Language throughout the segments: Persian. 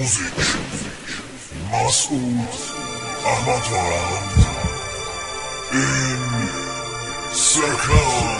Music. Masud Ahmad Varan in Circle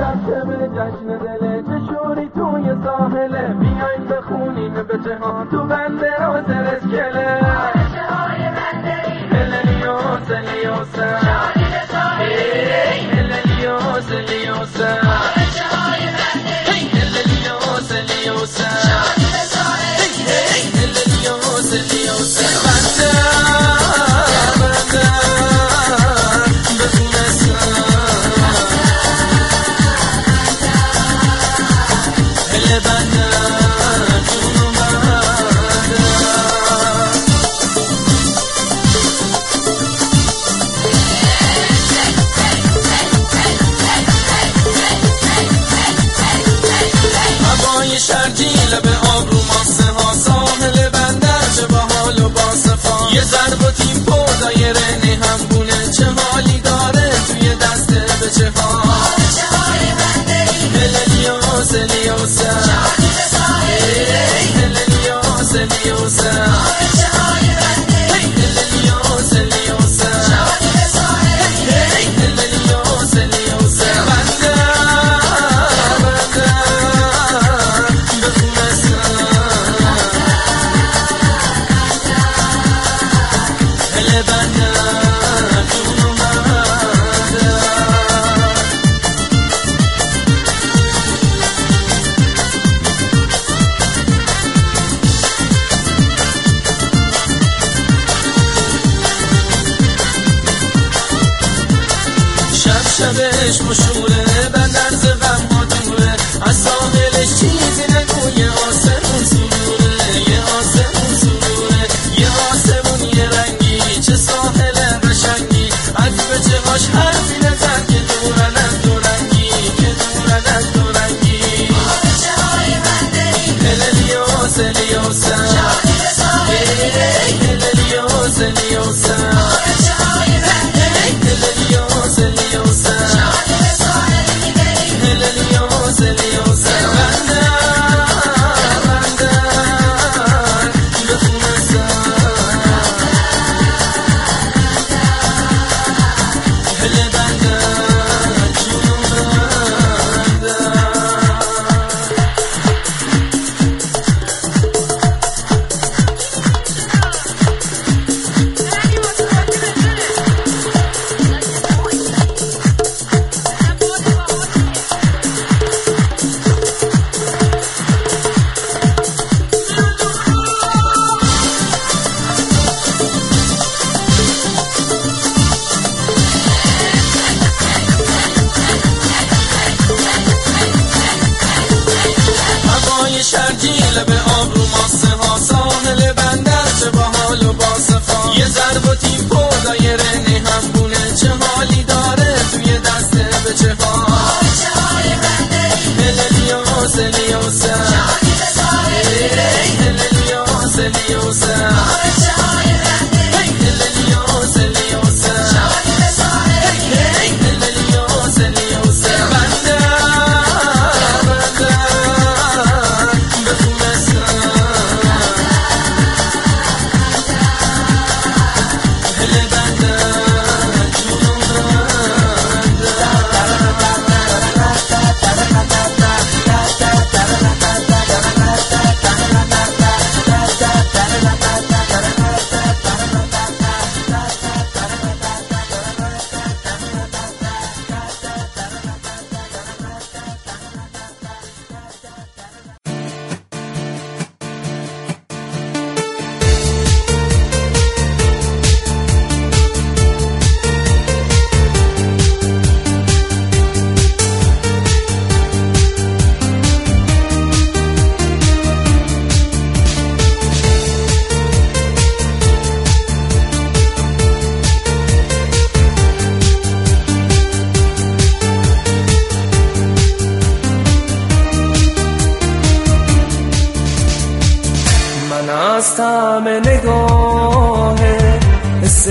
مجسمه جشن دله چشوری توی ساحله بیاین بخونیم به جهان تو شبش مشوره بدن ز غم ها دوره Send me on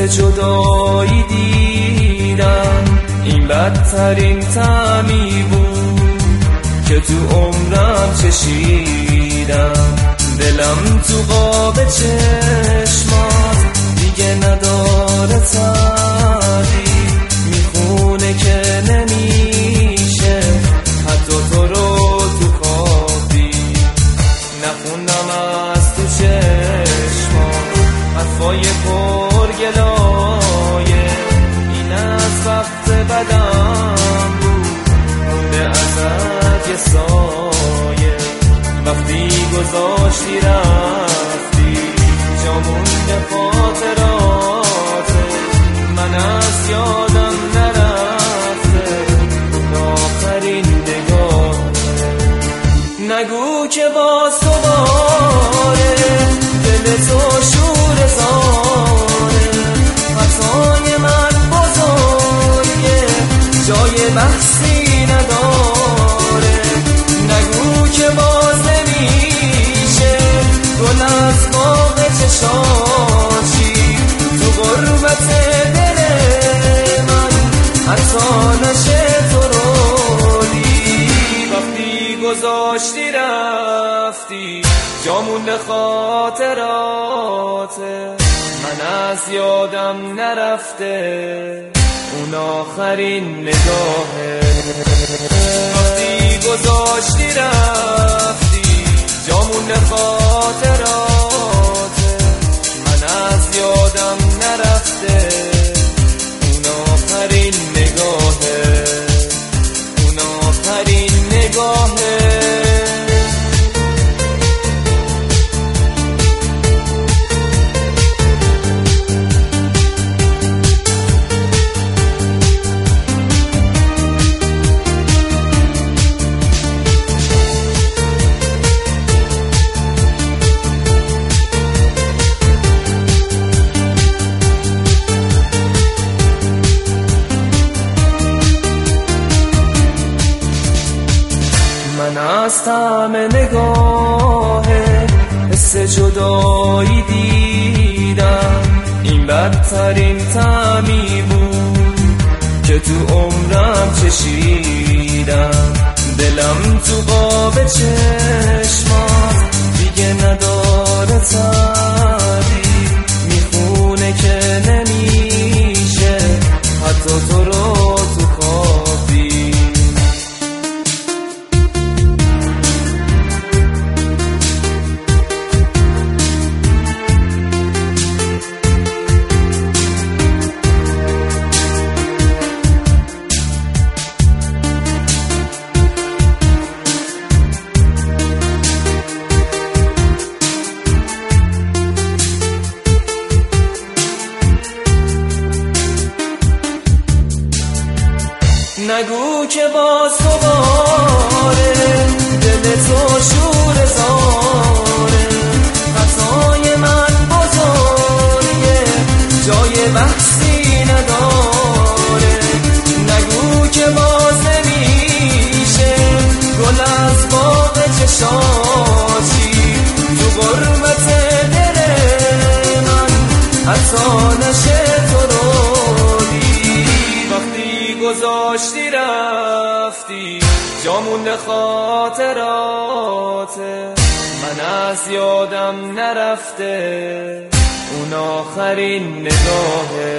جدایی دیدم. این بدترین تعمی بود که تو عمرم چشیدم. دلم تو قاب چشمات دیگه نداره تعبیر می‌خونه که نمیشه. حتی تو رو تو خوابی. نخوندم از تو چشمان حرفای پرگلایه این از وقت بدم بود مونده ازت یه سایه. وقتی گذاشتی رفتی جامون خاطرات. من از یادم نرفته اون آخرین نگاه. نگو که با سواره دل تو جامون خاطراته من از یادم نرفته اون آخرین نگاهه وقتی گذاشتی رفتی جامون خاطراته جدایی دیدم. این بدترین تعمی بود که تو عمرم چشیدم. دلم تو قاب چشمات دیگه نداره تعبیر گذاشتی رفتی. جامون خاطرات. من از یادم نرفته. اون آخرین نگاهه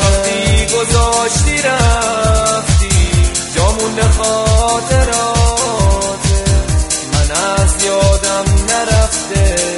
وقتی گذاشتی رفتی. جامون خاطرات. من از یادم نرفته.